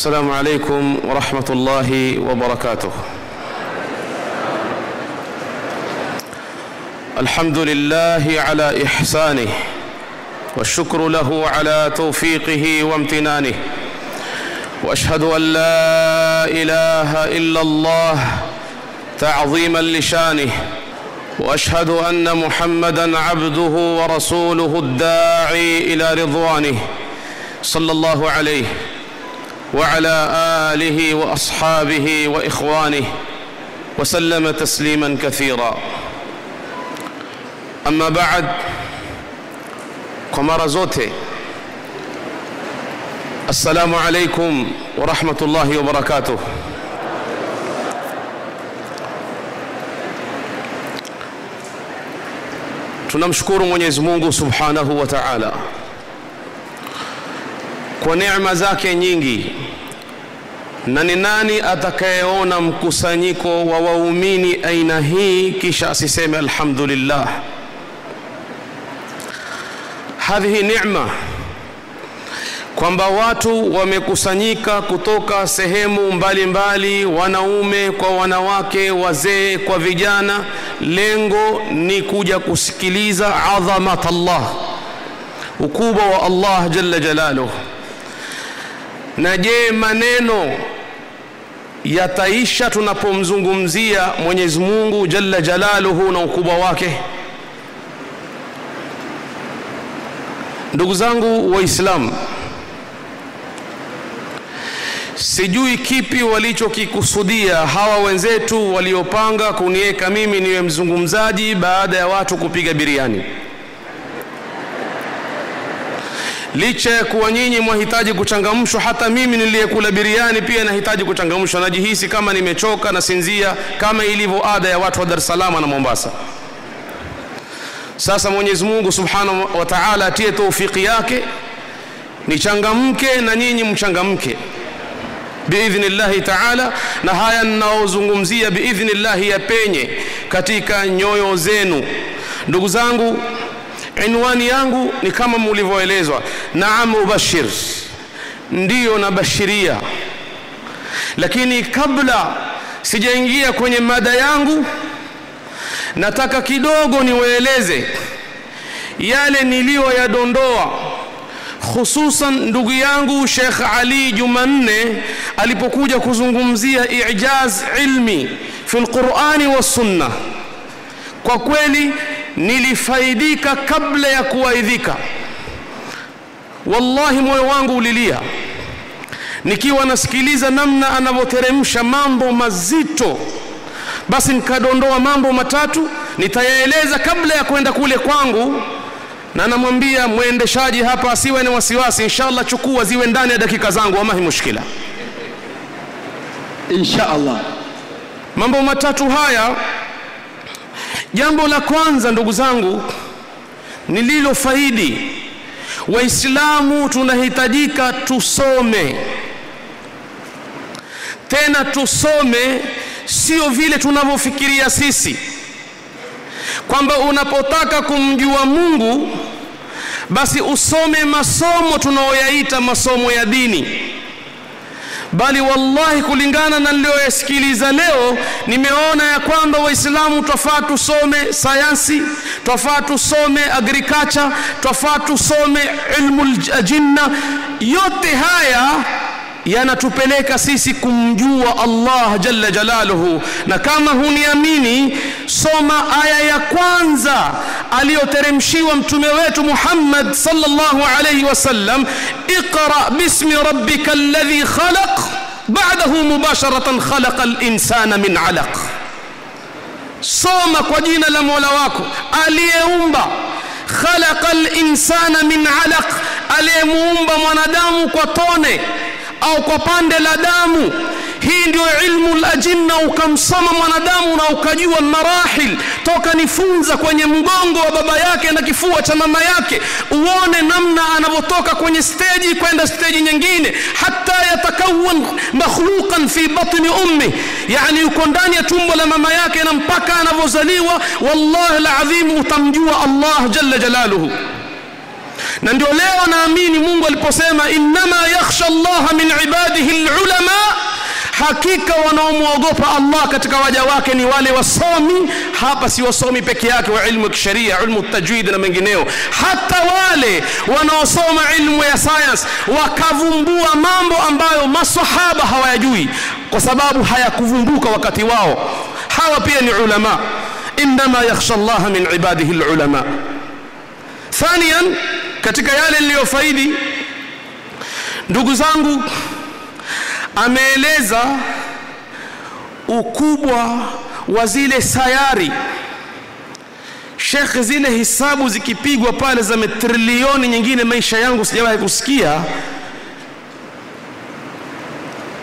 السلام عليكم ورحمة الله وبركاته. الحمد لله على إحسانه والشكر له على توفيقه وامتنانه. وأشهد أن لا إله إلا الله تعظيما لشانه. وأشهد أن محمدا عبده ورسوله الداعي إلى رضوانه. صلى الله عليه. وعلى آله وأصحابه وإخوانه وسلم تسليما كثيرا. أما بعد kwa zote السلام عليكم ورحمة الله وبركاته. تنمشكور من يزمونه سبحانه وتعالى كو نعمة ذاكي نينجي na ni nani atakayeona mkusanyiko wa waumini aina hii kisha asiseme alhamdulillah? Hadhihi neema kwamba watu wamekusanyika kutoka sehemu mbalimbali mbali, wanaume kwa wanawake wazee kwa vijana. Lengo ni kuja kusikiliza adhamat allah ukubwa wa allah jalla jalaluh na je maneno yataisha tunapomzungumzia mwenyezi mungu jalla jalaluhu na ukubwa wake. Ndugu zangu waislamu sijui kipi walichokikusudia hawa wenzetu waliopanga kuniweka mimi niwe mzungumzaji baada ya watu kupiga biriani licha ya kuwa nyinyi mwahitaji kuchangamshwa hata mimi niliyekula biriani pia nahitaji kuchangamshwa. Najihisi kama nimechoka na sinzia kama ilivyo ada ya watu wa dar es salaam na mombasa. Sasa mwenyezi mungu subhanahu wa taala atie taufiki yake nichangamke na nyinyi mchangamke. Biidhnillahi taala na haya ninaozungumzia biidhnillahi yapenye katika nyoyo zenu. Ndugu zangu inwani yangu ni kama mulivyoelezwa naam ubashir ndiyo nabashiria. Lakini kabla sijaingia kwenye mada yangu nataka kidogo niwaeleze yale niliyoyadondoa hususan ndugu yangu Sheikh Ali Jumanne alipokuja kuzungumzia ijaz ilmi fi lqurani wassunna kwa kweli nilifaidika kabla ya kuwaidhika. Wallahi moyo wangu ulilia nikiwa nasikiliza namna anavyoteremsha mambo mazito. Basi nikadondoa mambo matatu nitayaeleza kabla ya kwenda kule kwangu na namwambia mwendeshaji hapa asiwe na wasiwasi inshallah chukua ziwe ndani ya dakika zangu wamahi mushkila. Insha allah mambo matatu haya jambo la kwanza ndugu zangu nililofaidi waislamu tunahitajika tusome. Tena tusome sio vile tunavyofikiria sisi. Kwamba unapotaka kumjua mungu basi usome masomo tunaoyaita masomo ya dini bali wallahi kulingana na niliyoyasikiliza leo nimeona ya kwamba waislamu twafaa tusome sayansi twafaa tusome agriculture twafaa tusome ilmu ljinna yote haya yanatupeleka sisi kumjua Allah jalla jalaluhu na kama huniamini soma aya ya kwanza aliyoteremshiwa mtume wetu Muhammad sallallahu alayhi wasallam iqra bismi rabbika alladhi khalaq ba'dahu mubasharatan khalaqa al-insana min alaq soma kwa jina la Mola wako aliyeumba khalaqa al-insana min alaq aliyemuumba mwanadamu kwa tone au kwa pande la damu hii ndio ilmu lajinna ukamsoma mwanadamu na ukajua marahil toka nifunza kwenye mgongo wa baba yake na kifua cha mama yake uone namna anavyotoka kwenye steji kwenda steji nyingine hata yatakawan makhluqan fi batni ummi yani yuko ndani ya tumbo la mama yake na mpaka anavyozaliwa wallahi ladhim utamjua allah jalla jalaluhu na ndio leo naamini mungu aliposema innama yakhsha allaha min ibadihi lulama hakika wanaomwogopa allah katika waja wake ni wale wasomi hapa si wasomi peke yake wa ilmu ya kisheria ilmu tajwid na mengineo hata wale wanaosoma ilmu ya science wakavumbua mambo ambayo masahaba hawayajui kwa sababu hayakuvumbuka wakati wao hawa pia ni ulama innama yakhsha allaha min ibadihi lulama thanian katika yale niliyofaidi ndugu zangu ameeleza ukubwa wa zile sayari. Shekhe zile hisabu zikipigwa pale za matrilioni nyingine maisha yangu sijawahi kusikia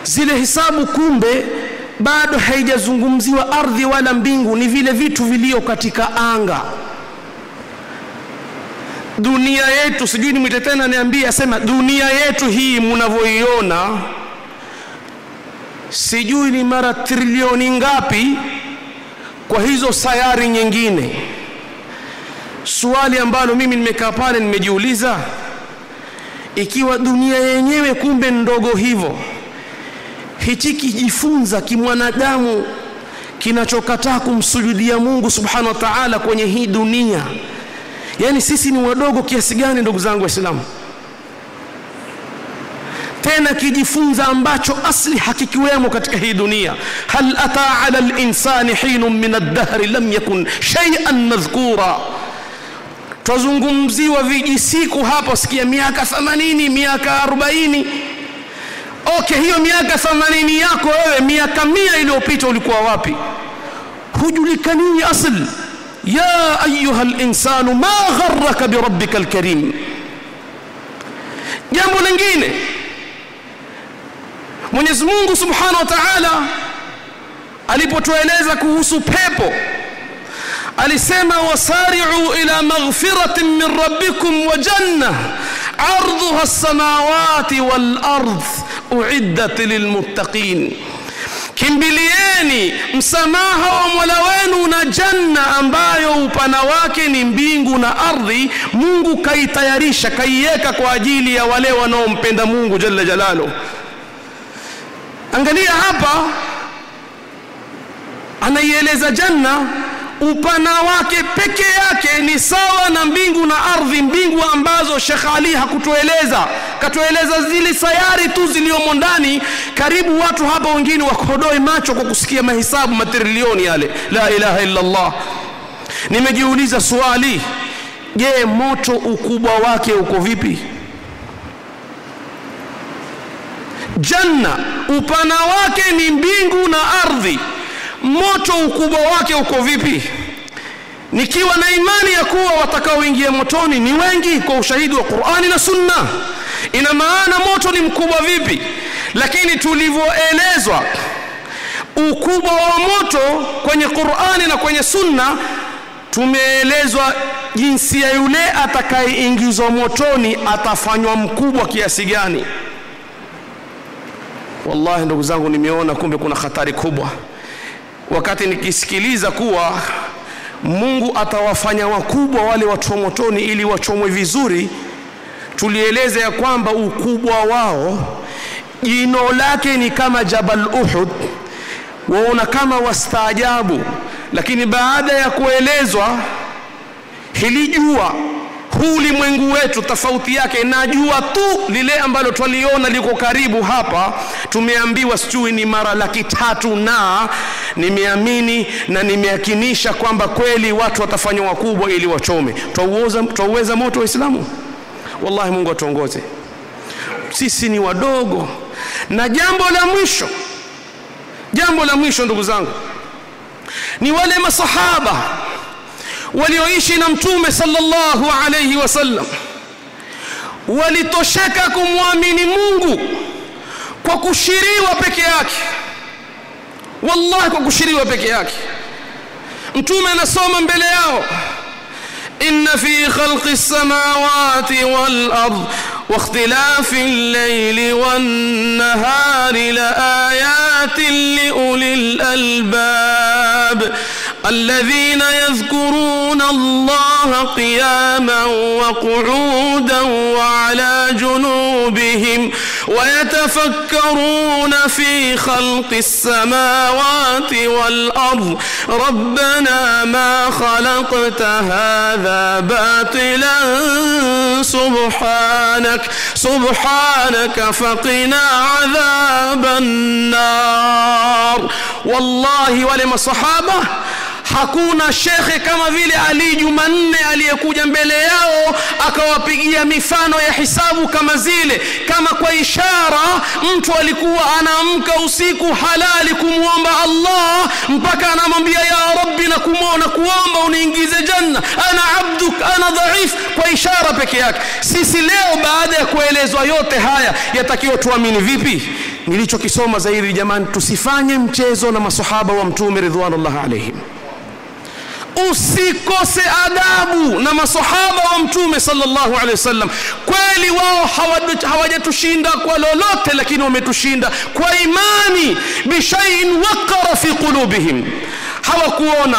zile hisabu kumbe bado haijazungumziwa ardhi wala mbingu ni vile vitu vilio katika anga dunia yetu sijui nimwite tena niambie asema dunia yetu hii mnavyoiona sijui ni mara trilioni ngapi kwa hizo sayari nyingine. Swali ambalo mimi nimekaa pale nimejiuliza ikiwa dunia yenyewe kumbe ndogo hivyo hichi kijifunza kimwanadamu kinachokataa kumsujudia mungu subhanahu wa taala kwenye hii dunia yaani sisi ni wadogo kiasi gani ndugu zangu waislamu? Tena kijifunza ambacho asli hakikiwemo katika hii dunia. Hal ata ala linsani hinun min aldahri lam yakun shaian madhkura. Twazungumziwa vijisiku hapo sikia miaka 80 miaka 40 okay hiyo miaka 80 yako wewe miaka mia iliyopita ulikuwa wapi? Hujulikanii asl ya ayuha linsanu ma gharaka birabbika lkarim jambo lingine mwenyezi mungu subhanahu wa taala alipotueleza kuhusu pepo alisema wasari'u ila maghfiratin min rabbikum wa janna ardhuha as-samawati wal ardh uiddat lilmuttaqin kimbilieni msamaha wa mola wenu na janna ambayo upana wake ni mbingu na ardhi mungu kaitayarisha kaiweka kwa ajili ya wale wanaompenda mungu jalla jalalo. angalia hapa anaieleza janna upana wake peke yake ni sawa na mbingu na ardhi mbingu ambazo Sheikh Ali hakutueleza. Katueleza zile sayari tu ziliyomo ndani. Karibu watu hapa wengine wakodoe macho kwa kusikia mahesabu matrilioni yale. La ilaha illa Allah nimejiuliza swali. Je moto ukubwa wake uko vipi? Janna upana wake ni mbingu na ardhi moto ukubwa wake uko vipi? Nikiwa na imani ya kuwa watakaoingia motoni ni wengi kwa ushahidi wa qurani na sunna. Ina maana moto ni mkubwa vipi? Lakini tulivyoelezwa ukubwa wa moto kwenye qurani na kwenye sunna tumeelezwa jinsi ya yule atakayeingizwa motoni atafanywa mkubwa kiasi gani. Wallahi ndugu zangu nimeona kumbe kuna hatari kubwa wakati nikisikiliza kuwa mungu atawafanya wakubwa wale watu wa motoni ili wachomwe vizuri tulieleza ya kwamba ukubwa wao jino lake ni kama jabal uhud waona kama wastaajabu. Lakini baada ya kuelezwa hili jua huu ulimwengu wetu tofauti yake najua tu lile ambalo twaliona liko karibu hapa. Tumeambiwa sijui ni mara laki tatu na nimeamini na nimeakinisha kwamba kweli watu watafanywa wakubwa ili wachome. Twauweza moto waislamu? Wallahi mungu atuongoze. Sisi ni wadogo. Na jambo la mwisho jambo la mwisho ndugu zangu ni wale masahaba walioishi na mtume sallallahu alayhi wasallam walitosheka kumwamini Mungu kwa kushiriwa peke yake wallahi kwa kushiriwa peke yake mtume anasoma mbele yao inna fi khalqi samawati wal ard واختلاف الليل والنهار لآيات لأولي الألباب الذين يذكرون الله قياما وقعودا وعلى جنوبهم ويتفكرون في خلق السماوات والأرض ربنا ما خلقت هذا باطلا سبحانك سبحانك فقنا عذاب النار والله ولم الصحابة hakuna shekhe kama vile Ali Jumanne aliyekuja mbele yao akawapigia mifano ya hisabu kama zile, kama kwa ishara mtu alikuwa anaamka usiku halali kumwomba Allah mpaka anamwambia ya Rabbi, na kumwona kuomba uniingize janna, ana abduk, ana dhaif, kwa ishara peke yake. Sisi leo baada ya kuelezwa yote haya yatakiwa tuamini vipi? Nilichokisoma zaidi, jamani, tusifanye mchezo na masahaba wa Mtume ridwanullah alaihim usikose adabu na masahaba wa mtume sallallahu alaihi wasallam. Kweli wao hawajatushinda kwa lolote lakini wametushinda kwa imani. Bishaiin waqara fi qulubihim. Hawakuona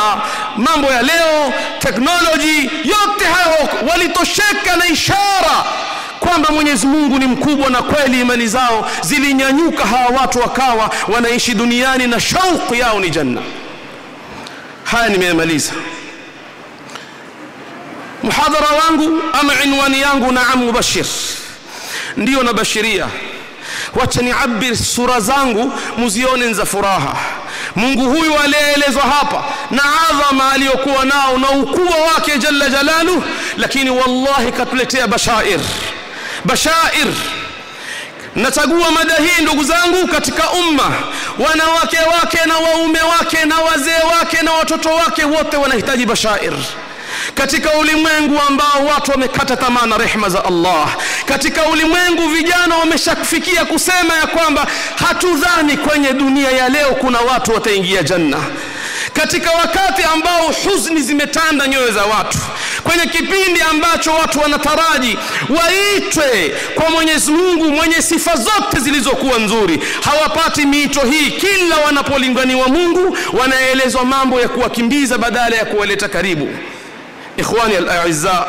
mambo ya leo teknoloji yote hayo walitosheka na ishara kwamba Mwenyezi Mungu ni mkubwa na kweli imani zao zilinyanyuka. Hawa watu wakawa wanaishi duniani na shauku yao ni janna haya nimeyamaliza. Muhadhara wangu ama inwani yangu naam mubashir. Ndiyo nabashiria wacha niabir sura zangu muzione za furaha. Mungu huyu aliyeelezwa hapa na adhama aliyokuwa nao na ukubwa wake jalla jalaluh lakini wallahi katuletea bashair. Bashair nachagua mada hii ndugu zangu katika umma. Wanawake wake na waume wake na wazee wake na watoto wake wote wanahitaji bashair. Katika ulimwengu ambao watu wamekata tamaa na rehma za Allah, katika ulimwengu vijana wameshafikia kusema ya kwamba hatudhani kwenye dunia ya leo kuna watu wataingia janna, katika wakati ambao huzuni zimetanda nyoyo za watu kwenye kipindi ambacho watu wanataraji waitwe kwa Mwenyezi Mungu mwenye sifa zote zilizokuwa nzuri. Hawapati miito hii, kila wanapolinganiwa Mungu wanaelezwa mambo ya kuwakimbiza badala ya kuwaleta karibu. Ikhwani al-a'izza,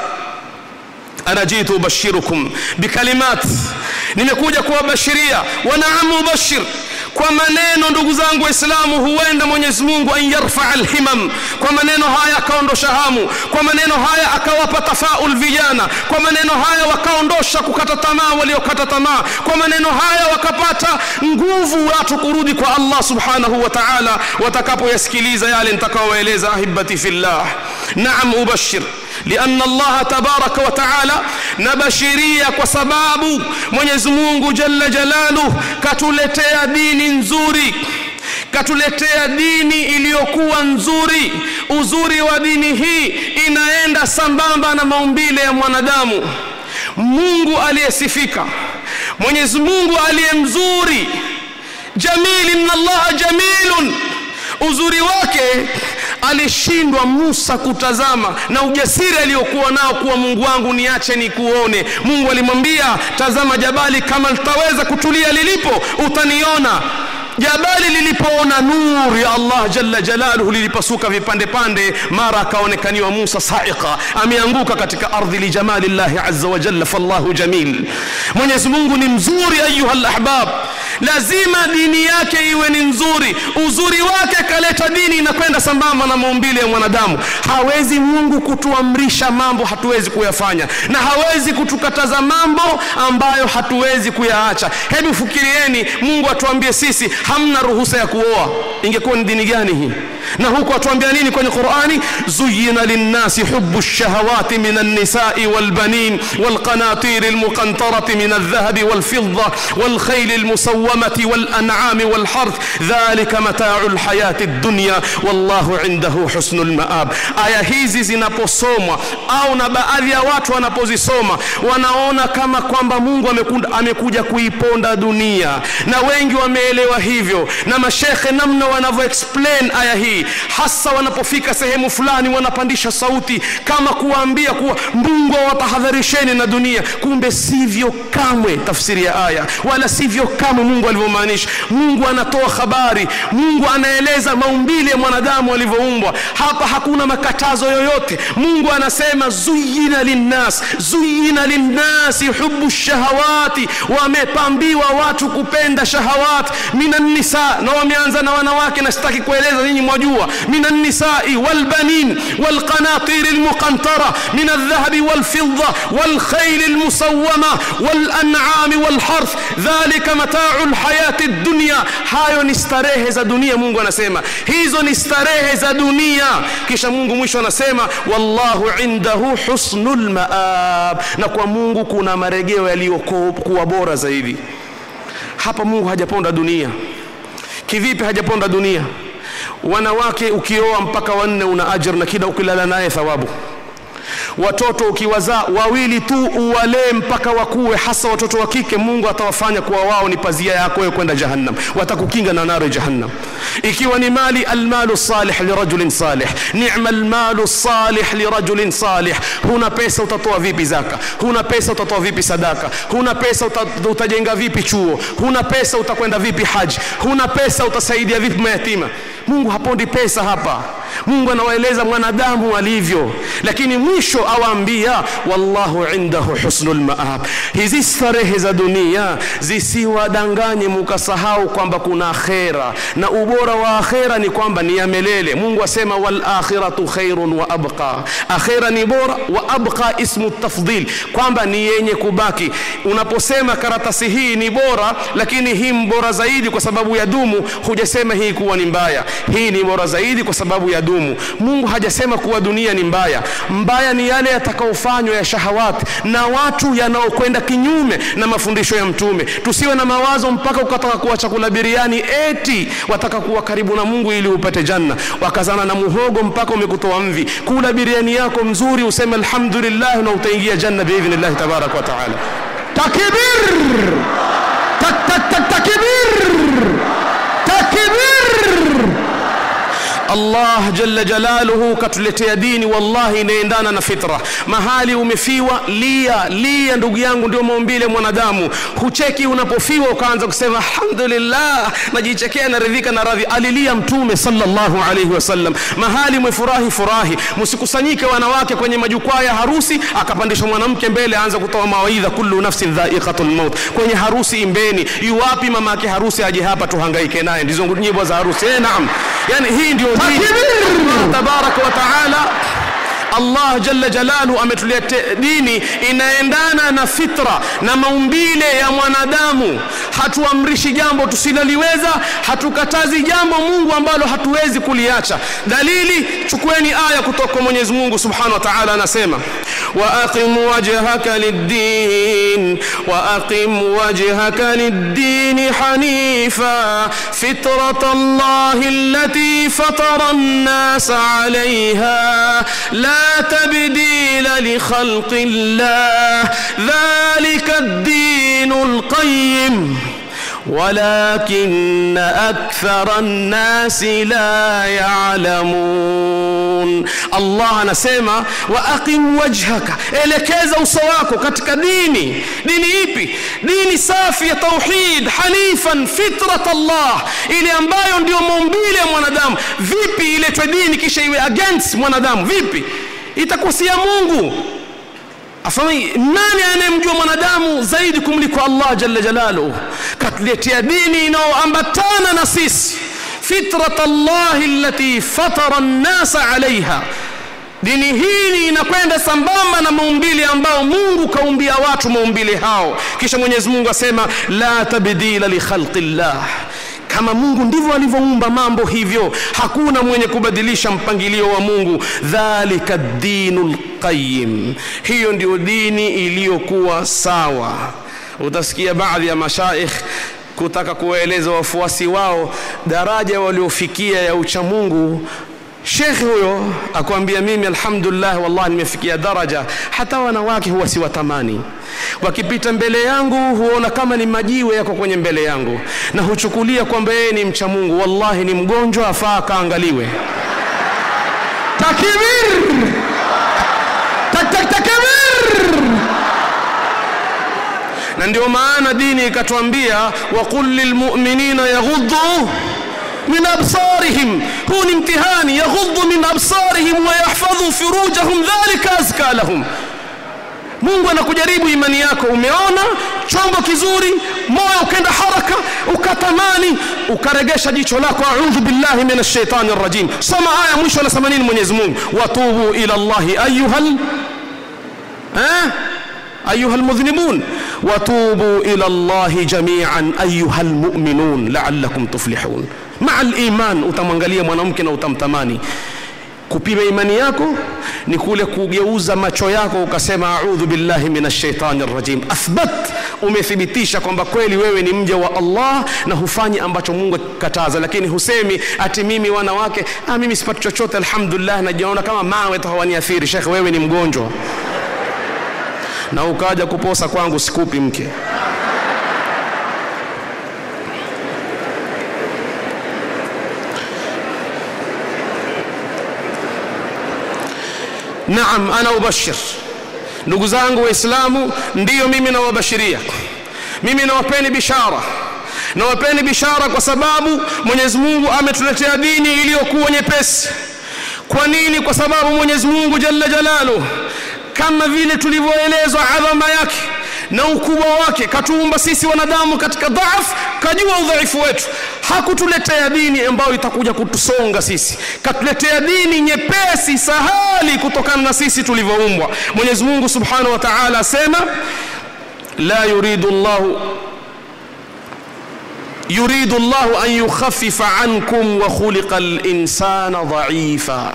ana jitu ubashirukum bikalimat, nimekuja kuwabashiria wanaamu ubashir kwa maneno ndugu zangu waislamu huenda mwenyezi mungu an yarfaa alhimam. Kwa maneno haya akaondosha hamu. Kwa maneno haya akawapa tafaul vijana. Kwa maneno haya wakaondosha kukata tamaa waliokata tamaa. Kwa maneno haya wakapata nguvu watu kurudi kwa allah subhanahu wa taala. Watakapoyasikiliza yale nitakaowaeleza ahibati fillah. Naam ubashir lianna llaha tabaraka wa taala nabashiria kwa sababu mwenyezi mungu jalla jalaluh katuletea dini nzuri katuletea dini iliyokuwa nzuri. Uzuri wa dini hii inaenda sambamba na maumbile ya mwanadamu. Mungu aliyesifika mwenyezi mungu aliye mzuri. Jamili inna jamilun. Uzuri wake alishindwa Musa kutazama na ujasiri aliyokuwa nao kuwa Mungu wangu niache nikuone. Mungu alimwambia tazama jabali, kama litaweza kutulia lilipo utaniona. Jabali lilipoona nuru ya Allah jalla jalaluhu lilipasuka vipande pande, mara akaonekaniwa Musa saiqa, ameanguka katika ardhi lijamali llahi azza wa jalla, fallahu jamil. Mwenyezi Mungu ni mzuri, ayuha lahbab, lazima dini yake iwe ni nzuri. Uzuri wake kaleta dini inakwenda sambamba na maumbile ya mwanadamu. Hawezi Mungu kutuamrisha mambo hatuwezi kuyafanya, na hawezi kutukataza mambo ambayo hatuwezi kuyaacha. Hebu fikirieni, Mungu atuambie sisi hamna ruhusa ya kuoa, ingekuwa ni dini gani hii? Na huku atuambia nini kwenye Qur'ani? zuyina linnasi hubbu shahawati min an-nisai wal-banin wal-qanatir al-muqantarati min adh-dhahabi wal-fidda wal-khayl al-musawwamati wal-an'ami wal-harth dhalika mata'u al-hayati ad-dunya wallahu 'indahu husnul ma'ab. Aya hizi zinaposomwa au na baadhi ya watu wanapozisoma wanaona kama kwamba Mungu amekuja kuiponda dunia, na wengi wameelewa hivyo, na mashekhe namna wanavyo explain aya hii hasa wanapofika sehemu fulani wanapandisha sauti kama kuwaambia kuwa Mungu awatahadharisheni na dunia. Kumbe sivyo kamwe tafsiri ya aya wala sivyo kamwe Mungu alivyomaanisha. Mungu anatoa habari Mungu anaeleza maumbile ya mwanadamu alivyoumbwa. Hapa hakuna makatazo yoyote. Mungu anasema zuyina linnas zuyina linnasi hubu shahawati. Wamepambiwa watu kupenda shahawati. Minan nisa na wameanza na wanawake na sitaki kueleza nyinyi وجوع من النساء والبنين والقناطير المقنطرة من الذهب والفضة والخيل المسومة والأنعام والحرث. ذلك متاع الحياة الدنيا. هاي نستريه ذا دنيا مونغ نسيما. هيزو نستريه ذا دنيا. كيشا مونغ مش نسيما. والله عنده حسن المآب. نقوى مونغ كنا مرجيو يليوكوب كوا بورا زيدي. hapa mungu hajaponda dunia kivipi hajaponda dunia wanawake ukioa mpaka wanne una ajr na kila ukilala naye thawabu. Watoto ukiwazaa wawili tu uwalee mpaka wakuwe hasa watoto wa kike mungu atawafanya kuwa wao ni pazia yako wewe kwenda jahannam. Watakukinga na naro jahannam. Ikiwa ni mali almalu salih lirajulin salih. Ni'ma almalu salih lirajulin salih. Huna pesa utatoa vipi zaka? Huna pesa utatoa vipi sadaka? Huna pesa utajenga vipi chuo? Huna pesa utakwenda vipi haji? Huna pesa utasaidia vipi mayatima mungu hapondi pesa hapa. Mungu anawaeleza mwanadamu alivyo. Lakini mwisho awaambia wallahu indahu husnul maab. Hizi starehe za dunia zisiwadanganye mukasahau kwamba kuna akhera. Na ubora wa akhera ni kwamba ni ya melele. mungu asema wal akhiratu khairun wa abqa. Akhera ni bora wa abqa ismu tafdhil. Kwamba ni yenye kubaki. Unaposema karatasi hii ni bora lakini hii mbora zaidi kwa sababu ya dumu hujasema hii kuwa ni mbaya hii ni bora zaidi kwa sababu ya dumu. Mungu hajasema kuwa dunia ni mbaya. Mbaya ni yale yatakaofanywa ya shahawati na watu yanaokwenda kinyume na mafundisho ya mtume. Tusiwe na mawazo mpaka ukataka kuwa chakula biriani eti wataka kuwa karibu na mungu ili upate janna. Wakazana na muhogo mpaka umekutoa mvi. Kula biriani yako mzuri useme alhamdulillah na utaingia janna biidhnillahi tabaraka wa taala. Takbir! Tak, tak, tak, takbir Allah jalla jalaluhu katuletea dini wallahi inaendana na fitra. Mahali umefiwa lia lia ndugu yangu ndio maumbile mwanadamu. Hucheki unapofiwa ukaanza kusema alhamdulillah najichekea naridhika na radhi. Alilia mtume sallallahu alayhi wasallam. Mahali umefurahi furahi. Msikusanyike wanawake kwenye majukwaa ya harusi akapandishwa mwanamke mbele aanza kutoa mawaidha kullu nafsin dha'iqatul maut. Kwenye harusi imbeni. Yuwapi mama yake harusi aje hapa tuhangaike naye? Ndizo nyimbo za harusi. Eh naam. Yani hii ndio dini Allah tabaraka wa taala Allah jalla jalalu ametuletea dini inaendana na fitra na maumbile ya mwanadamu. Hatuamrishi jambo tusiloliweza, hatukatazi jambo Mungu ambalo hatuwezi kuliacha. Dalili, chukueni aya kutoka kwa Mwenyezi Mungu Subhanahu wa Ta'ala, anasema lid-din wa aqim wajhaka lid-din hanifa fitrat Allahi allati fatara an-nas تبديل لخلق الله. ذلك الدين القيم. ولكن أكثر الناس لا يعلمون. الله نسيما وأقم وجهك. إلى كذا وصواكو كتك ديني. ديني إيبي. ديني صافي توحيد. حنيفا فطرة الله. إلى أنبايون ديو مومبيل مونادام فيبي إلى تديني كشي أجنس مونادام فيبي itakuwa si ya Mungu. Afami nani anayemjua mwanadamu zaidi kumliko Allah jalla jalaluhu katuletea dini inayoambatana na sisi. Fitrat Allah allati fatara an-nasa alaiha dini hii inakwenda sambamba na maumbile ambao Mungu kaumbia watu maumbile hao. Kisha Mwenyezi Mungu asema la tabdila li khalqillah kama Mungu ndivyo alivyoumba mambo hivyo. Hakuna mwenye kubadilisha mpangilio wa Mungu. Dhalika dinul qayyim. Hiyo ndio dini iliyokuwa sawa. Utasikia baadhi ya mashaikh kutaka kuwaeleza wafuasi wao daraja waliofikia ya ucha mungu. Shekhe huyo akwambia mimi alhamdulillah wallahi nimefikia daraja. Hata wanawake huwa siwatamani wakipita mbele yangu huona kama ni majiwe yako kwenye mbele yangu na huchukulia kwamba yeye ni mcha Mungu. Wallahi ni mgonjwa afaa akaangaliwe. Takbir! Tak tak takbir! Na ndio maana dini ikatuambia waqul lilmu'minina yaghuddu min absarihim. Huu ni mtihani yaghuddu min absarihim wa yahfadhu furujahum dhalika azka lahum Mungu anakujaribu imani yako umeona chombo kizuri moyo ukenda haraka ukatamani ukaregesha jicho lako a'udhu billahi minash shaitani rajim soma aya mwisho anasema nini Mwenyezi Mungu watubu ila Allahi ayyuhal eh أيها المذنبون وتوبوا إلى الله جميعا أيها المؤمنون لعلكم تفلحون مع الإيمان utamwangalia mwanamke na utamtamani kupima imani yako ni kule kugeuza macho yako ukasema a'udhu billahi minash shaitani rajim athbat umethibitisha kwamba kweli wewe ni mja wa Allah na hufanyi ambacho Mungu akikataza. Lakini husemi ati mimi wanawake ah mimi sipati chochote alhamdulillah najiona kama mawe tu hawaniathiri. Shekhe wewe ni mgonjwa. Na ukaja kuposa kwangu sikupi mke naam ana ubashir. Ndugu zangu waislamu ndiyo mimi nawabashiria. Mimi nawapeni bishara. Nawapeni bishara kwa sababu mwenyezi mungu ametuletea dini iliyokuwa nyepesi. Kwa nini? Kwa sababu mwenyezi mungu jalla jalalu kama vile tulivyoelezwa adhama yake na ukubwa wake katuumba sisi wanadamu katika dhaaf kajua udhaifu wetu. Hakutuletea dini ambayo itakuja kutusonga sisi. Katuletea dini nyepesi sahali kutokana na sisi tulivyoumbwa. Mwenyezi mungu subhanahu wa taala asema la yuridu llahu yuridu llahu an yukhafifa ankum wa khuliqa linsana dhaifa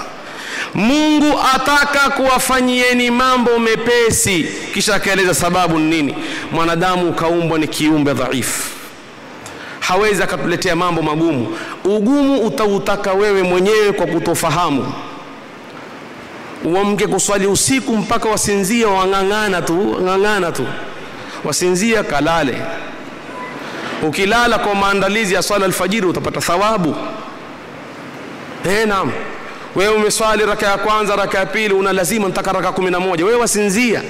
Mungu ataka kuwafanyieni mambo mepesi, kisha akaeleza sababu ni nini. Mwanadamu kaumbwa ni kiumbe dhaifu, hawezi akatuletea mambo magumu. Ugumu utautaka wewe mwenyewe kwa kutofahamu. Uamke kuswali usiku mpaka wasinzia, wang'ang'ana tu, ng'ang'ana tu, wasinzia kalale. Ukilala kwa maandalizi ya swala alfajiri utapata thawabu. Eh, naam wewe umeswali raka ya kwanza raka ya pili una lazima ntaka raka kumi na moja. Wewe wasinzia.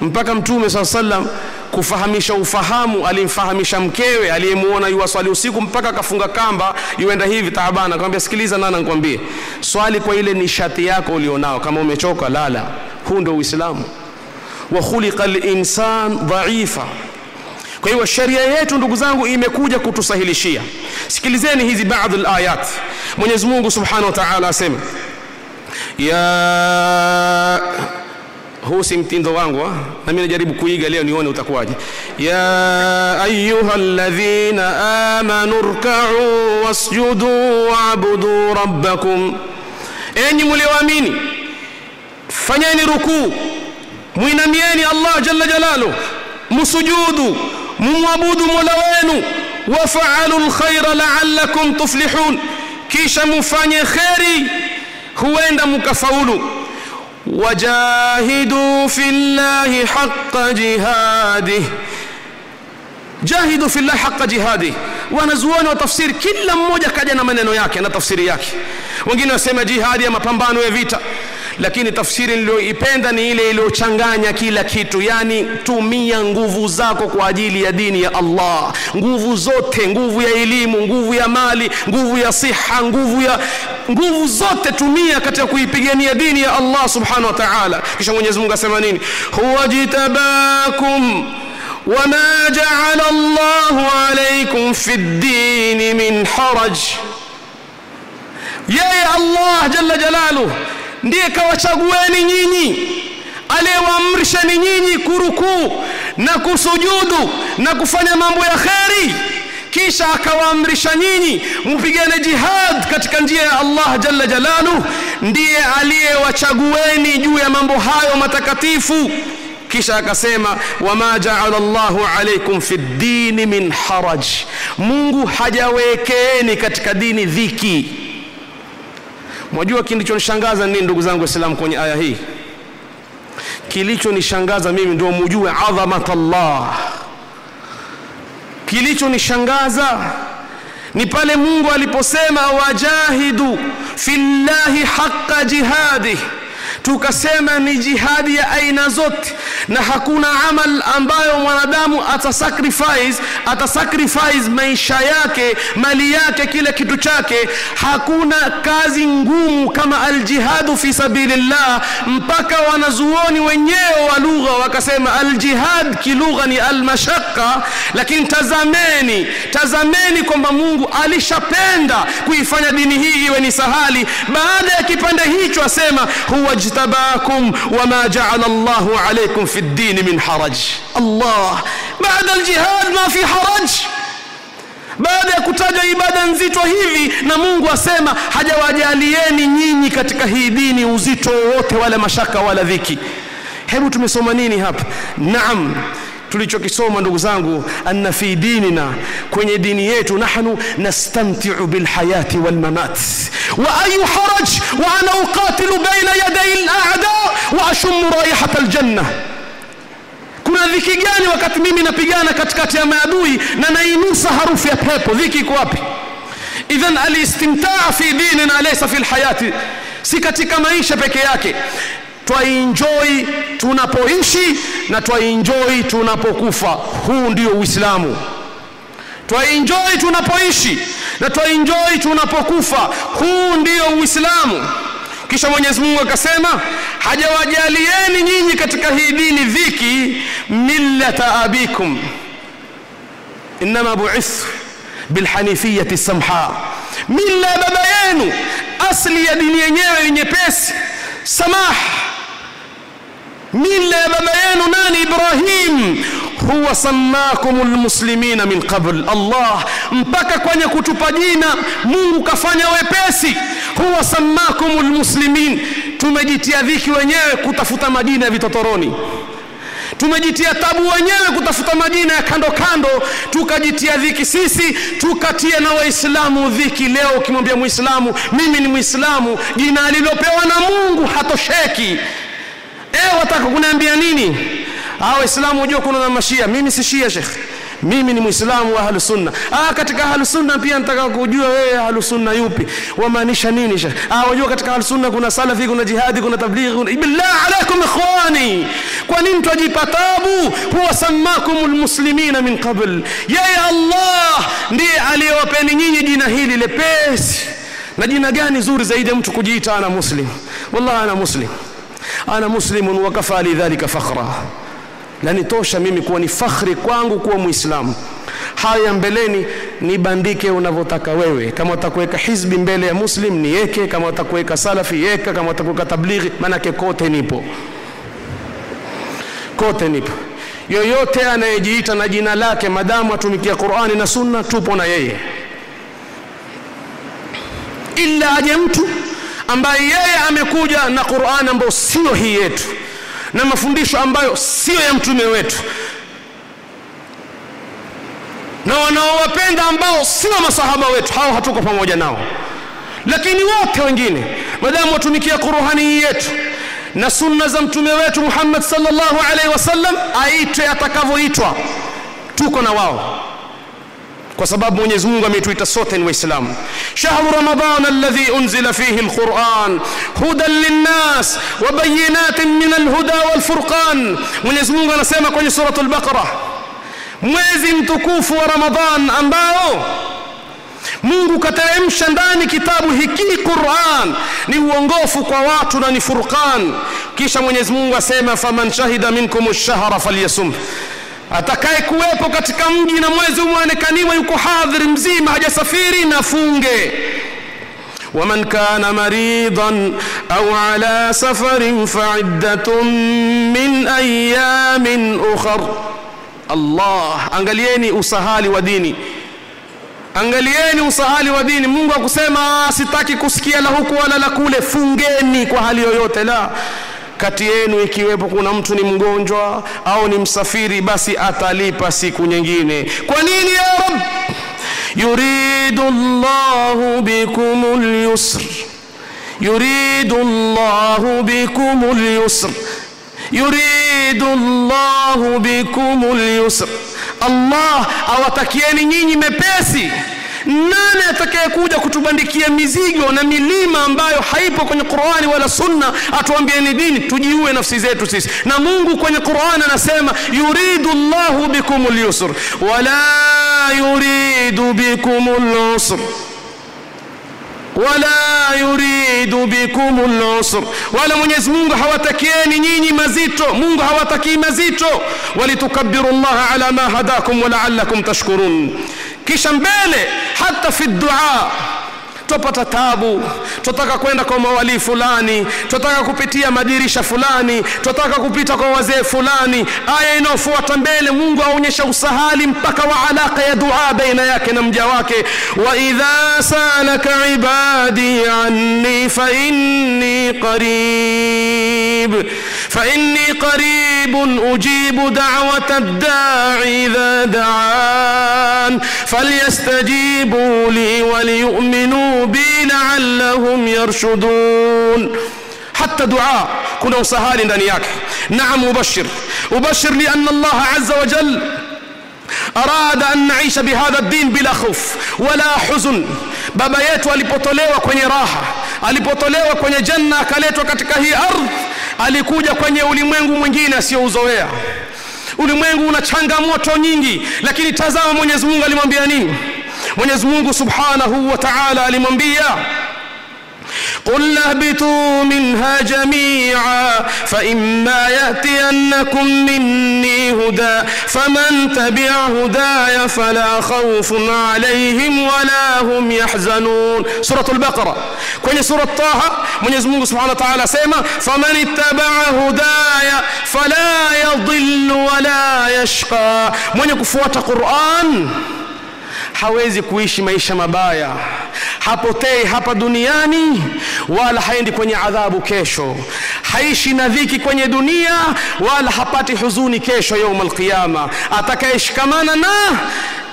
Mpaka mtume saa sallam kufahamisha ufahamu alimfahamisha mkewe aliyemuona yuwaswali usiku mpaka akafunga kamba yuenda hivi taabana. Akamwambia sikiliza nana nikwambie. Swali kwa ile nishati yako ulionao kama umechoka lala. Huu ndio uislamu. Wa khuliqa linsan dhaifa kwa hiyo sheria yetu ndugu zangu imekuja kutusahilishia. Sikilizeni hizi baadhi alayat mwenyezi mungu subhanahu wa taala asema ya huu si mtindo wangu ha? na mimi najaribu kuiga leo nione utakuwaje. Ya ayuha alladhina amanu rkau wasjudu waabudu rabbakum. Enyi mlioamini fanyeni rukuu mwinamieni allah jalla jalaluh msujudu mumwabudu mola wenu wafaalu lkhaira laalakum tuflihun kisha mufanye kheri huenda mukafaulu wajahidu fi llahi haqa jihadih jahidu fi llahi haqa jihadih wanazuoni wa tafsiri kila mmoja kaja na maneno yake na tafsiri yake wengine wasema jihadi ya mapambano ya vita lakini tafsiri niliyoipenda ni ile iliyochanganya kila kitu yani tumia nguvu zako kwa ajili ya dini ya allah nguvu zote nguvu ya elimu nguvu ya mali nguvu ya siha nguvu ya nguvu zote tumia katika kuipigania dini ya allah subhanahu wa taala kisha mwenyezi mungu asema nini huwa jitabakum وما جعل الله عليكم في الدين من حرج yeye allah jalla jalaluh ndiye kawachagueni nyinyi. Aliyewaamrisha ni nyinyi kurukuu na kusujudu na kufanya mambo ya kheri. Kisha akawaamrisha nyinyi mpigane jihad katika njia ya allah jalla jalaluh ndiye aliyewachagueni juu ya mambo hayo matakatifu. Kisha akasema wama jaala llahu alaikum fi ddini min haraj. Mungu hajawekeeni katika dini dhiki mwajua kilichonishangaza nini ndugu zangu waislamu kwenye aya hii. Kilichonishangaza mimi ndio mujue adhamat Allah kilichonishangaza ni pale Mungu aliposema wajahidu fillahi haqqa jihadi. Tukasema ni jihadi ya aina zote na hakuna amal ambayo mwanadamu atasacrifice atasacrifice maisha yake mali yake kile kitu chake. Hakuna kazi ngumu kama aljihadu fi sabilillah. Mpaka wanazuoni wenyewe wa lugha wakasema aljihad kilugha ni almashaqqa. Lakini tazameni tazameni kwamba Mungu alishapenda kuifanya dini hii iwe ni sahali. Baada ya kipande hicho asema huwa jtabakum wama jaala Allahu alaykum في الدين من حرج الله بعد الجهاد ما في حرج baada ya kutaja ibada nzito hivi na Mungu asema hajawajalieni nyinyi katika hii dini uzito wote wala mashaka wala dhiki hebu tumesoma nini hapa naam tulichokisoma ndugu zangu anna fi dinina kwenye dini yetu nahnu nastamtiu bilhayati walmamat wa ayu haraj wa ana uqatilu baina yaday al-a'da wa ashum raihata aljanna kuna dhiki gani wakati mimi napigana katikati ya maadui na nainusa harufu ya pepo? Dhiki iko wapi? Idhan alistimtaa fi dinina laysa fi lhayati si katika maisha peke yake. Twaenjoy tunapoishi na twainjoi tunapokufa. Huu ndio uislamu. Twaenjoy tunapoishi na twaenjoy tunapokufa. Huu ndio uislamu. Kisha mwenyezi mungu akasema hajawajalieni nyinyi katika hii dini dhiki millata abikum inma buithtu bilhanifiyati samha milla ya baba yenu asli ya dini yenyewe nyepesi samah mila ya baba yenu nani ibrahim huwa sammakum lmuslimina min qabl allah mpaka kwenye kutupa jina mungu kafanya wepesi huwa sammakum lmuslimin tumejitia dhiki wenyewe kutafuta majina ya vitotoroni. Tumejitia tabu wenyewe kutafuta majina ya kando kando. Tukajitia dhiki sisi tukatia na waislamu dhiki leo ukimwambia mwislamu mimi ni mwislamu jina alilopewa na mungu hatosheki. E wataka kuniambia nini? A waislamu unajua kuna na mashia. Mimi si shia shekh mimi ni muislamu wa ahlusunna ah katika ahlusunna pia nataka kujua wewe ahlusunna yupi? Wamaanisha nini shekh ah wajua katika ahlusunna kuna salafi kuna jihadi kuna tablighi kuna billah alaikum ikhwani! Kwa nini twajipa tabu? Huwa samakum lmuslimina min qabl. Yeye allah ndiye aliyewapeni nyinyi jina hili lepesi. Na jina gani zuri zaidi ya mtu kujiita ana muslim? Wallahi ana muslim. Ana muslimun wa lidhalika li dhalika nitosha mimi kuwa ni fakhri kwangu kuwa muislamu. Haya mbeleni nibandike unavyotaka wewe. Kama utakuweka hizbi mbele ya muslim niweke kama utakuweka salafi yeka kama utakuweka tablighi maanake kote nipo. Kote nipo. Yoyote anayejiita na jina lake madamu atumikia qurani na sunna tupo na yeye. Ila aje mtu ambaye yeye amekuja na qurani ambayo sio hii yetu na mafundisho ambayo sio ya mtume wetu. Na wanaowapenda ambao sio masahaba wetu hao hatuko pamoja nao. Lakini wote wengine madamu watumikia qurani yetu na sunna za mtume wetu Muhammad sallallahu alaihi wasallam aitwe atakavyoitwa tuko na wao kwa sababu Mwenyezi Mungu ametuita sote ni waislamu shahru ramadan alladhi unzila fihi alquran hudan linnas wa bayinatin min alhuda walfurqan Mwenyezi Mungu anasema kwenye suratul baqara mwezi mtukufu wa Ramadhan ambao Mungu kateremsha ndani kitabu hiki Qur'an ni uongofu kwa watu na ni furqan kisha Mwenyezi Mungu asema faman shahida minkum ash-shahra falyasum atakaye kuwepo katika mji na mwezi umeonekaniwa yuko hadhir mzima hajasafiri na funge ومن كان مريضا أو على سفر فعدة من أيام أخر الله angalieni usahali wa dini angalieni usahali wa dini mungu akusema sitaki kusikia la huku wala la kule fungeni kwa hali yoyote la kati yenu ikiwepo kuna mtu ni mgonjwa au ni msafiri basi atalipa siku nyingine. Kwa nini ya rab? Yuridu llahu bikum lyusr yuridu llahu bikum lyusr yuridu llahu bikum lyusr allah awatakieni nyinyi mepesi nani atakayekuja kutubandikia mizigo na milima ambayo haipo kwenye qurani wala sunna? Atuambie ni dini tujiue nafsi zetu sisi. Na mungu kwenye qurani anasema yuridu llahu bikum lyusr wala yuridu bikum lusr wala yuridu bikum lusr wala mwenyezi mungu hawatakieni nyinyi mazito. Mungu hawatakii mazito. Walitukabiru llaha ala ma hadakum walaallakum tashkurun kisha mbele hata fi dua twapata tabu, twataka kwenda kwa mawalii fulani, twataka kupitia madirisha fulani, twataka kupita kwa wazee fulani. Aya inayofuata mbele, Mungu aonyesha usahali mpaka wa alaka ya dua baina yake na mja wake, wa idha salaka ibadi anni fa inni qarib fa inni qarib طيب أجيب دعوة الداعي إذا دعان. فليستجيبوا لي وليؤمنوا بي لعلهم يرشدون. حتى دعاء كنا سهال دنياك. نعم أبشر. أبشر لأن الله عز وجل أراد أن نعيش بهذا الدين بلا خوف ولا حزن. بابا يتو ألي بطوليوة كوني راحة ألي بطوليوة كوني جنة كاليتو كتكهي أرض alikuja kwenye ulimwengu mwingine asiyouzoea ulimwengu una changamoto nyingi lakini tazama mwenyezi mungu alimwambia nini? Mwenyezi mungu subhanahu wa taala alimwambia قل اهبطوا منها جميعا فإما يأتينكم مني هدى فمن تبع هداي فلا خوف عليهم ولا هم يحزنون. سورة البقرة. كل سورة طه من يزمون سبحانه وتعالى سيما فمن اتبع هداي فلا يضل ولا يشقى. من يكفوة قرآن hawezi kuishi maisha mabaya hapotei hapa duniani wala haendi kwenye adhabu kesho haishi na dhiki kwenye dunia wala hapati huzuni kesho yaumul qiyama. atakayeshikamana na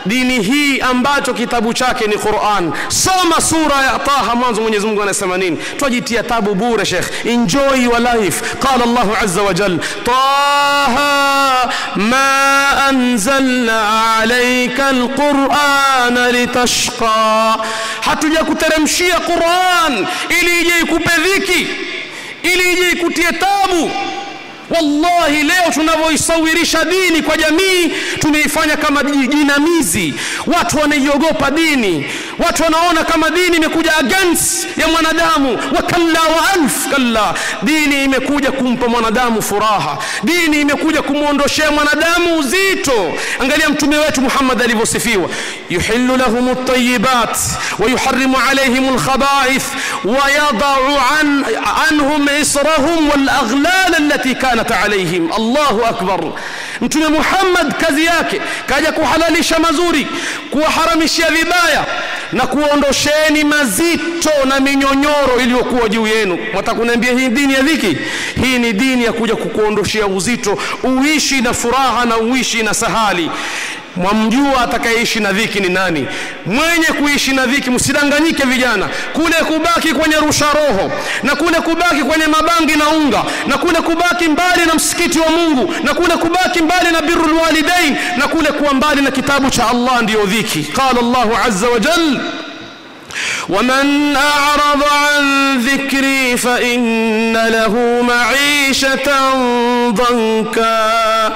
dini hii ambacho kitabu chake ni Qur'an. Soma sura ya Taha mwanzo, Mwenyezi Mungu anasema nini? Twajitia tabu bure, Sheikh. Enjoy your life. Qala Allahu azza wa jalla, Taha ma anzalna alayka alquran litashqa, hatuja kuteremshia Qur'an ili ije ikupe dhiki, ili ije ikutie tabu wallahi leo tunavyoisawirisha dini kwa jamii tumeifanya kama jinamizi watu wanaiogopa dini watu wanaona kama dini imekuja against ya mwanadamu wa kalla wa alf kalla dini imekuja kumpa mwanadamu furaha dini imekuja kumwondoshea mwanadamu uzito angalia mtume wetu Muhammad alivyosifiwa yuhillu lahum at-tayyibat wa yuharrimu alayhim al-khaba'ith wa yada'u an anhum israhum wal aghlal allati kanat kanat alaihim allahu akbar. Mtume muhammad kazi yake kaja kuhalalisha mazuri kuwaharamishia vibaya na kuondosheni mazito na minyonyoro iliyokuwa juu yenu. Mwatakuniambia hii dini ya dhiki? Hii ni dini ya kuja kukuondoshea uzito. Uishi na furaha na uishi na sahali mwamjua atakayeishi na dhiki ni nani mwenye kuishi na dhiki msidanganyike vijana kule kubaki kwenye rusha roho na kule kubaki kwenye mabangi na unga na kule kubaki mbali na msikiti wa mungu na kule kubaki mbali na birrul walidain na kule kuwa mbali na kitabu cha allah ndiyo dhiki qala llahu azza wa jal ومن أعرض عن ذكري فإن له معيشة ضنكا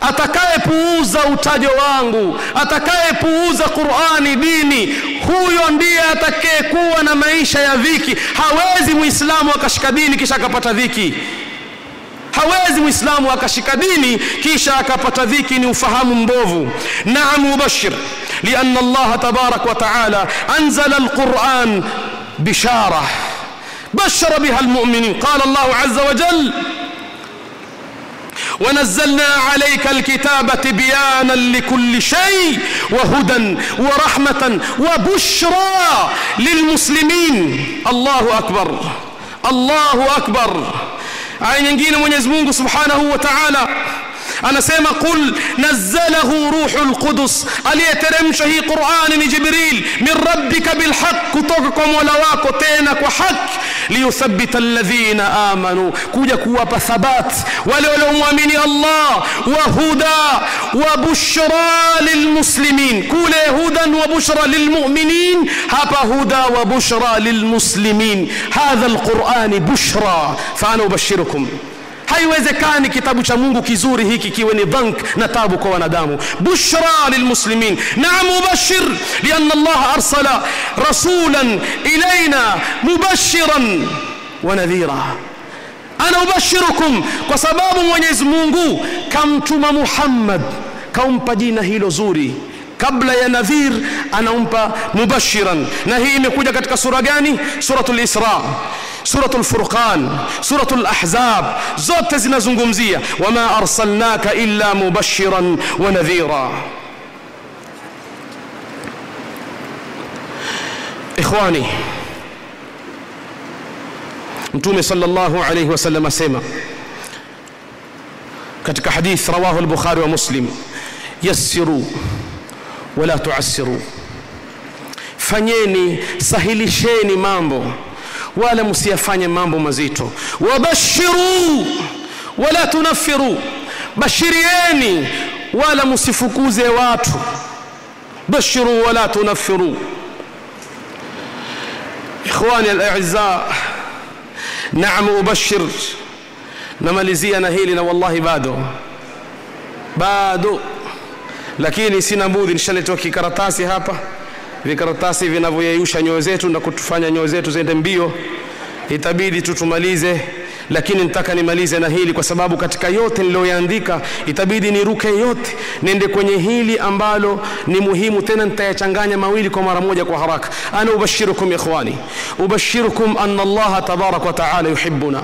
atakayepuuza utajo wangu atakayepuuza qurani dini huyo ndiye atakayekuwa na maisha ya dhiki hawezi muislamu akashika dini kisha akapata dhiki hawezi muislamu akashika dini kisha akapata dhiki ni ufahamu mbovu naam mubashir لأن الله تبارك وتعالى أنزل القرآن بشارة بشر بها المؤمنين قال الله عز وجل ونزلنا عليك الكتاب تبيانا لكل شيء وهدى ورحمة وبشرى للمسلمين. الله أكبر. الله أكبر. Nyingine mwenyezi mungu subhanahu wa taala anasema qul nazzalahu ruhu lqudus aliyeteremsha hii qurani ni jibril min rabbika bilhaq kutoka kwa mola wako tena kwa haki liyuthabbita alladhina amanu kuja kuwapa thabat wale waliomwamini allah wa huda wa bushra lilmuslimin kule hudan wa bushra lilmuminin hapa huda wa bushra lilmuslimin hadha alqurani bushra faana ubashirukum haiwezekani kitabu cha mungu kizuri hiki kiwe ni dhank na tabu kwa wanadamu bushra lilmuslimin naam mubashir lianna allah arsala rasulan ilaina mubashiran wa nadhira ana ubashirukum kwa sababu mwenyezi mungu kamtuma muhammad kaumpa jina hilo zuri kabla ya nadhir anampa mubashiran na hii imekuja katika sura gani suratul isra سورة الفرقان سورة الأحزاب زود تزنا زنقمزية وما أرسلناك إلا مبشرا ونذيرا. إخواني نتومي صلى الله عليه وسلم سيما. كتك حديث رواه البخاري ومسلم. يسروا ولا تعسروا. فنيني سهلشيني مامبو. Wala msiyafanye mambo mazito wabashiru wala tunaffiru bashirieni wala msifukuze watu bashiru wala tunaffiru ikhwani al-a'izza naam ubashir namalizia na hili na wallahi bado bado lakini sina budi nishaletewa kikaratasi hapa vikaratasi vinavyoyeyusha nyoyo zetu na kutufanya nyoyo zetu ziende mbio itabidi tutumalize lakini nitaka nimalize na hili kwa sababu katika yote niliyoyaandika itabidi niruke yote nende kwenye hili ambalo ni muhimu tena nitayachanganya mawili kwa mara moja kwa haraka. Ana ubashirukum ikhwani. Ubashirukum anna allaha tabaraka wa taala yuhibbuna.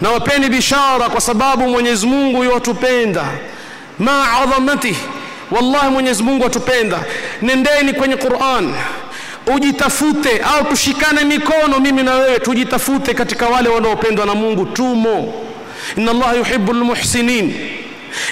Na wapeni bishara kwa sababu mwenyezi mungu yotupenda ma adhamatihi wallahi mwenyezi mungu atupenda. Nendeni kwenye quran. Ujitafute au tushikane mikono mimi na wewe tujitafute katika wale wanaopendwa na mungu. Tumo. Inna allaha yuhibu lmuhsinin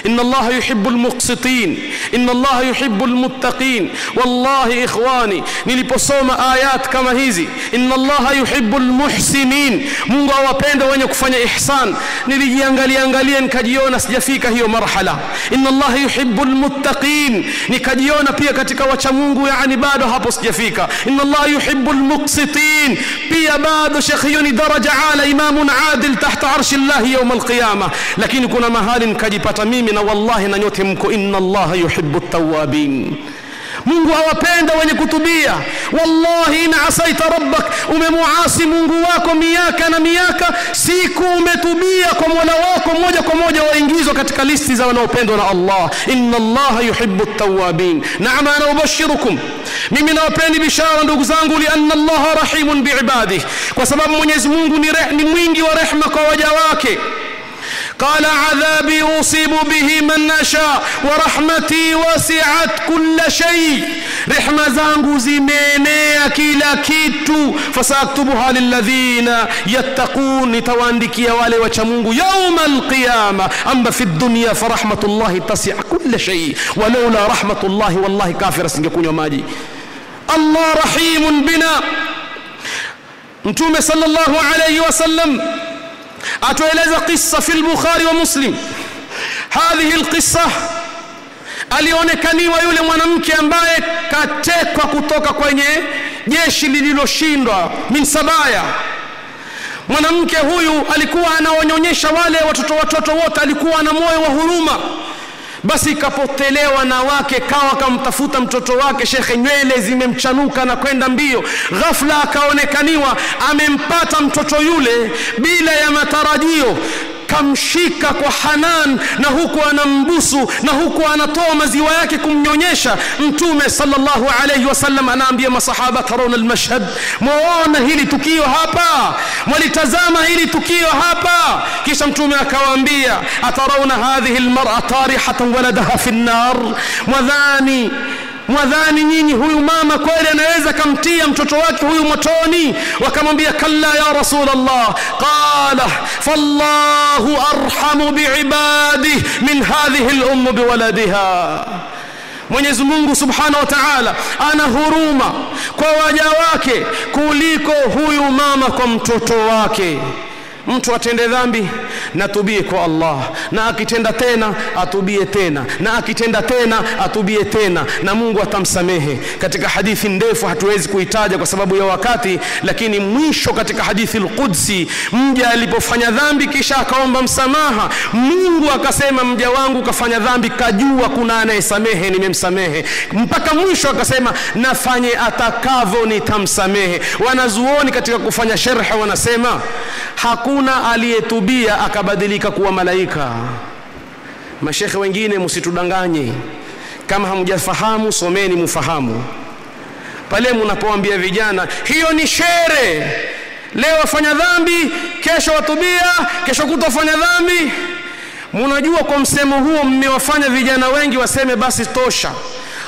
إن الله يحب المقسطين إن الله يحب المتقين. والله إخواني نلبسوما آيات كما هيزي. إن الله يحب المحسنين. مونغا وبيند وين يكفن إحسان. نلجي أنغالي أنغالي نكجيونا سجفيك هي مرحلة. إن الله يحب المتقين. نكجيونا بيا كتك وشمونغو يعني بادو هابو سجفيك إن الله يحب المقسطين. بيا بادو شخيوني درجة على إمام عادل تحت عرش الله يوم القيامة. لكن كنا مهال كجي na wallahi na nyote mko inna allaha yuhibbu tawabin mungu awapenda wenye kutubia wallahi in asaita rabbak umemuasi mungu wako miaka na miaka siku umetubia kwa mola wako moja kwa moja waingizwa katika listi za wanaopendwa na allah inna allaha yuhibbu tawabin naam ana ubashirukum mimi nawapeni bishara ndugu zangu lianna allaha rahimun biibadih kwa sababu mwenyezi mungu ni, ni mwingi wa rehma kwa waja wake قال عذابي أصيب به من نشاء ورحمتي وسعت كل شيء. رحمة زانغوزي مينيا كيلا كيتو فسأكتبها للذين يتقون نتواندك يا والي وشمونغو يوم القيامة أما في الدنيا فرحمة الله تسع كل شيء ولولا رحمة الله والله كافر سنجكون يوم آجي الله رحيم بنا. نتومي صلى الله عليه وسلم atueleza qissa fi bukhari wa muslim. Hadhihi lqissa alionekaniwa yule mwanamke ambaye katekwa kutoka kwenye jeshi lililoshindwa min sabaya. Mwanamke huyu alikuwa anawanyonyesha wale watoto watoto wote alikuwa na moyo wa huruma basi ikapotelewa na wake kawa akamtafuta mtoto wake shekhe nywele zimemchanuka na kwenda mbio. Ghafla akaonekaniwa amempata mtoto yule bila ya matarajio kamshika kwa hanan na huku anambusu na huku anatoa maziwa yake kumnyonyesha mtume sallallahu alayhi wasallam anaambia masahaba tarauna almashhad mwaona hili tukio hapa mwalitazama hili tukio hapa kisha mtume akawaambia atarauna hadhihi almar'a tarihatan waladaha fi an-nar mwadhani mwadhani nyinyi huyu mama kweli anaweza kamtia mtoto wake huyu motoni wakamwambia kalla ya rasul allah qala fallahu arhamu biibadih min hadhihi lummu biwaladiha Mwenyezi Mungu Subhanahu wa Ta'ala ana huruma kwa waja wake kuliko huyu mama kwa mtoto wake. Mtu atende dhambi na tubie kwa Allah, na akitenda tena atubie tena, na akitenda tena atubie tena, na Mungu atamsamehe. Katika hadithi ndefu hatuwezi kuitaja kwa sababu ya wakati, lakini mwisho katika hadithi al-Qudsi, mja alipofanya dhambi kisha akaomba msamaha, Mungu akasema, mja wangu kafanya dhambi, kajua kuna anayesamehe, nimemsamehe. Mpaka mwisho akasema, nafanye atakavyo, nitamsamehe. Wanazuoni katika kufanya sherhe wanasema hakuna aliyetubia akabadilika kuwa malaika. Mashekhe wengine msitudanganye, kama hamjafahamu someni mufahamu. Pale mnapoambia vijana hiyo ni shere, leo wafanya dhambi, kesho watubia, kesho kutofanya dhambi. Munajua kwa msemo huo mmewafanya vijana wengi waseme basi tosha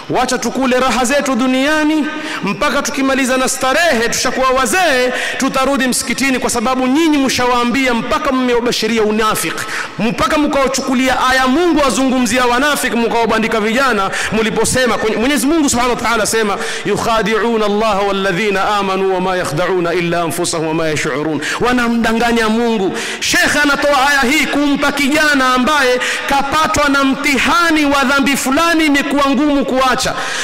wacha tukule raha zetu duniani mpaka tukimaliza na starehe, tushakuwa wazee, tutarudi msikitini, kwa sababu nyinyi mshawaambia mpaka mmeubashiria unafiki, mpaka mkaochukulia aya Mungu azungumzia wanafiki, mkaobandika vijana mliposema. Mwenyezi Mungu Subhanahu wa Ta'ala asema yukhadi'una Allah walladhina amanu wama yakhda'una illa anfusahum wama yash'urun, wanamdanganya Mungu. Shekhe anatoa aya hii kumpa kijana ambaye kapatwa na mtihani wa dhambi fulani, imekuwa ngumu kuacha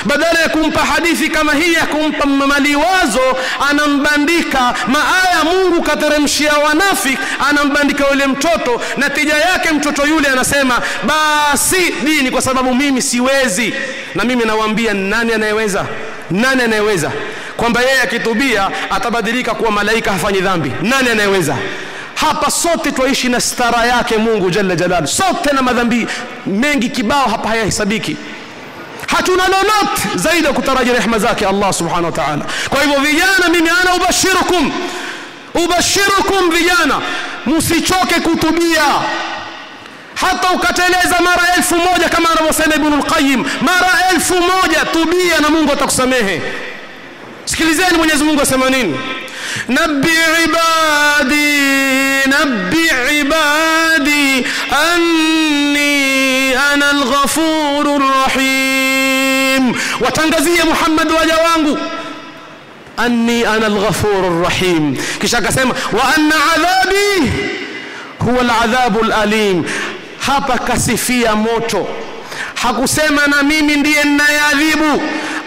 badala ya kumpa hadithi kama hii ya kumpa maliwazo, anambandika maaya Mungu kateremshia wanafik anambandika yule mtoto. na tija yake mtoto yule anasema basi dini, kwa sababu mimi siwezi. Na mimi nawaambia, nani anayeweza? Nani anayeweza kwamba yeye akitubia atabadilika kuwa malaika, hafanyi dhambi? Nani anayeweza? Hapa sote twaishi na stara yake Mungu jalla jalalu, sote na madhambi mengi kibao hapa hayahesabiki hatuna lolote zaidi ya kutaraji rehema zake Allah subhanahu wa ta'ala. Kwa hivyo vijana, mimi ana ubashirukum, ubashirukum vijana, msichoke kutubia hata ukateleza mara elfu moja kama anavyosema Ibnul Qayyim, mara elfu moja tubia na Mungu atakusamehe. Sikilizeni Mwenyezi Mungu asema nini? nabbi ibadi nabbi ibadi anni ana alghafuru rahim, watangazie Muhammad waja wangu anni ana alghafurur rahim. Kisha akasema wa anna adhabi huwa aladhabul alalim. Hapa kasifia moto, hakusema na mimi ndiye ninayeadhibu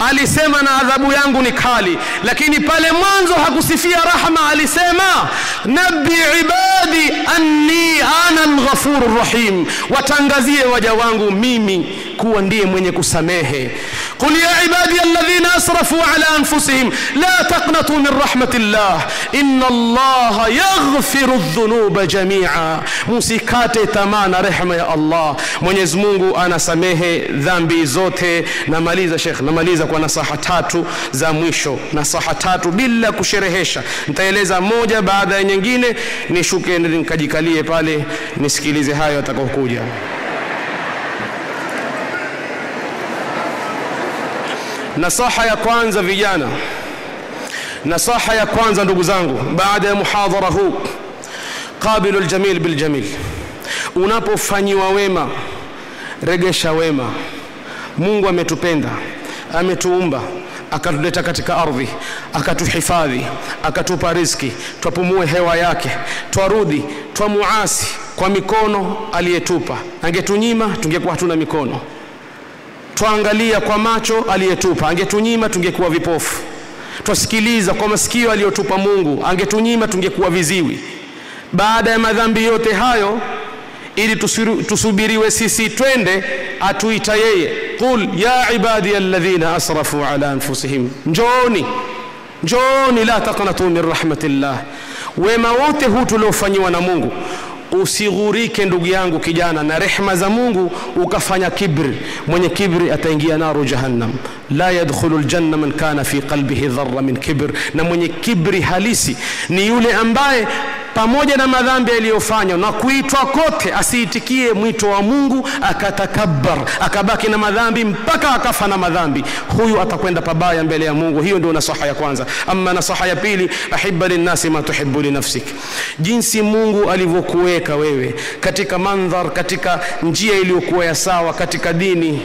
alisema na adhabu yangu ni kali, lakini pale mwanzo hakusifia rahma, alisema nabi ibadi anni ana alghafuru rahim, watangazie waja wangu mimi kuwa ndiye mwenye kusamehe. Qul ya ibadi alladhina asrafu ala anfusihim la taqnatu min rahmatillah inna allaha yaghfiru dhunuba jamia, msikate tamaa na rehma ya Allah. Mwenyezi Mungu anasamehe dhambi zote. Namaliza shekh namaliza kwa nasaha tatu za mwisho, nasaha tatu bila kusherehesha. Nitaeleza moja baada ya nyingine, nishuke nikajikalie pale nisikilize hayo atakaokuja. Nasaha ya kwanza vijana, nasaha ya kwanza ndugu zangu, baada ya muhadhara huu, qabilu ljamil biljamil, unapofanyiwa wema regesha wema. Mungu ametupenda ametuumba akatuleta katika ardhi akatuhifadhi akatupa riski twapumue hewa yake, twarudi twamuasi kwa mikono aliyetupa. Angetunyima tungekuwa hatuna mikono. Twaangalia kwa macho aliyetupa, angetunyima tungekuwa vipofu. Twasikiliza kwa masikio aliyotupa Mungu, angetunyima tungekuwa viziwi. Baada ya madhambi yote hayo ili tusubiriwe sisi twende, atuita yeye, qul ya ibadi alladhina asrafu ala anfusihim, njooni njooni, la taqnatu min rahmatillah. Wema wote huu tuliofanyiwa na Mungu usighurike ndugu yangu kijana na rehma za Mungu ukafanya kibri. Mwenye kibri ataingia naru jahannam. La yadkhulu aljanna man kana fi qalbihi dharra min kibr, na mwenye kibri halisi ni yule ambaye pamoja na madhambi aliyofanywa na kuitwa kote asiitikie mwito wa Mungu, akatakabbar akabaki na madhambi mpaka akafa na madhambi, huyu atakwenda pabaya mbele ya Mungu. Hiyo ndio nasaha ya kwanza. Ama nasaha ya pili, ahibba linnasi ma tuhibbu li nafsik, jinsi Mungu alivyokuweka wewe katika mandhar, katika njia iliyokuwa ya sawa, katika dini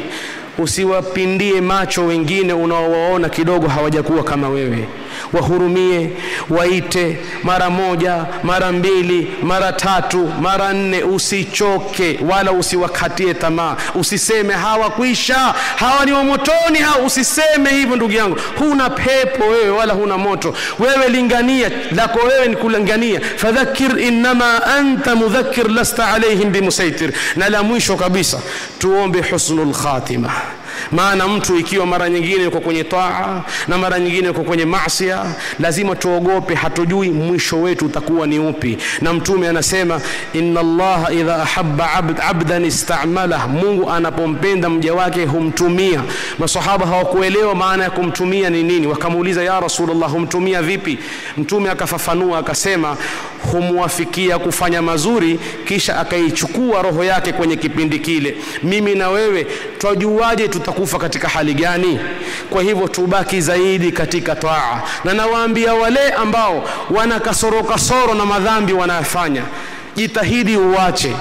usiwapindie macho wengine unaowaona kidogo hawajakuwa kama wewe wahurumie waite mara moja mara mbili mara tatu mara nne. Usichoke wala usiwakatie tamaa. Usiseme hawakwisha hawa ni wa motoni hawa usiseme hivyo ndugu yangu. Huna pepo wewe wala huna moto. Wewe lingania lako wewe ni kulingania. Fadhakir innama anta mudhakkir lasta alaihim bimusaitir. Na la mwisho kabisa tuombe husnul khatima maana mtu ikiwa mara nyingine yuko kwenye taa na mara nyingine yuko kwenye masia lazima tuogope hatujui mwisho wetu utakuwa ni upi. Na mtume anasema inna allaha idha ahabba abd, abdan istamalah mungu anapompenda mja wake humtumia. Masahaba hawakuelewa maana ya kumtumia ni nini. Wakamuuliza ya rasulllah humtumia vipi? Mtume akafafanua akasema humwafikia kufanya mazuri kisha akaichukua roho yake kwenye kipindi kile. Mimi na wewe twajuaje tutakufa katika hali gani? Kwa hivyo tubaki zaidi katika taa na nawaambia wale ambao wana kasoro kasoro na madhambi wanayofanya jitahidi uwache.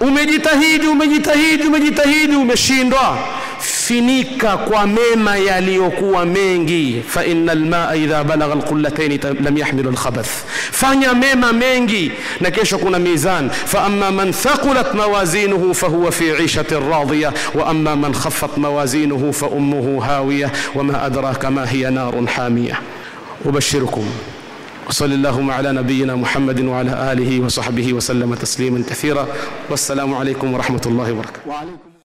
Umejitahidi umejitahidi umejitahidi umeshindwa finika kwa mema yaliyokuwa mengi fa inna almaa idha balagha alqullatayn lam yahmilu alkhabath fanya mema mengi na kesho kuna mizan fa amma man thaqulat mawazinuhu fahuwa fi 'ishatin radiya wa amma man khaffat mawazinuhu fa ummuhu hawiya wama adraka ma hiya narun hamiya ubashirukum وصلى اللهم على نبينا محمد وعلى آله وصحبه وسلم تسليما كثيرا والسلام عليكم ورحمة الله وبركاته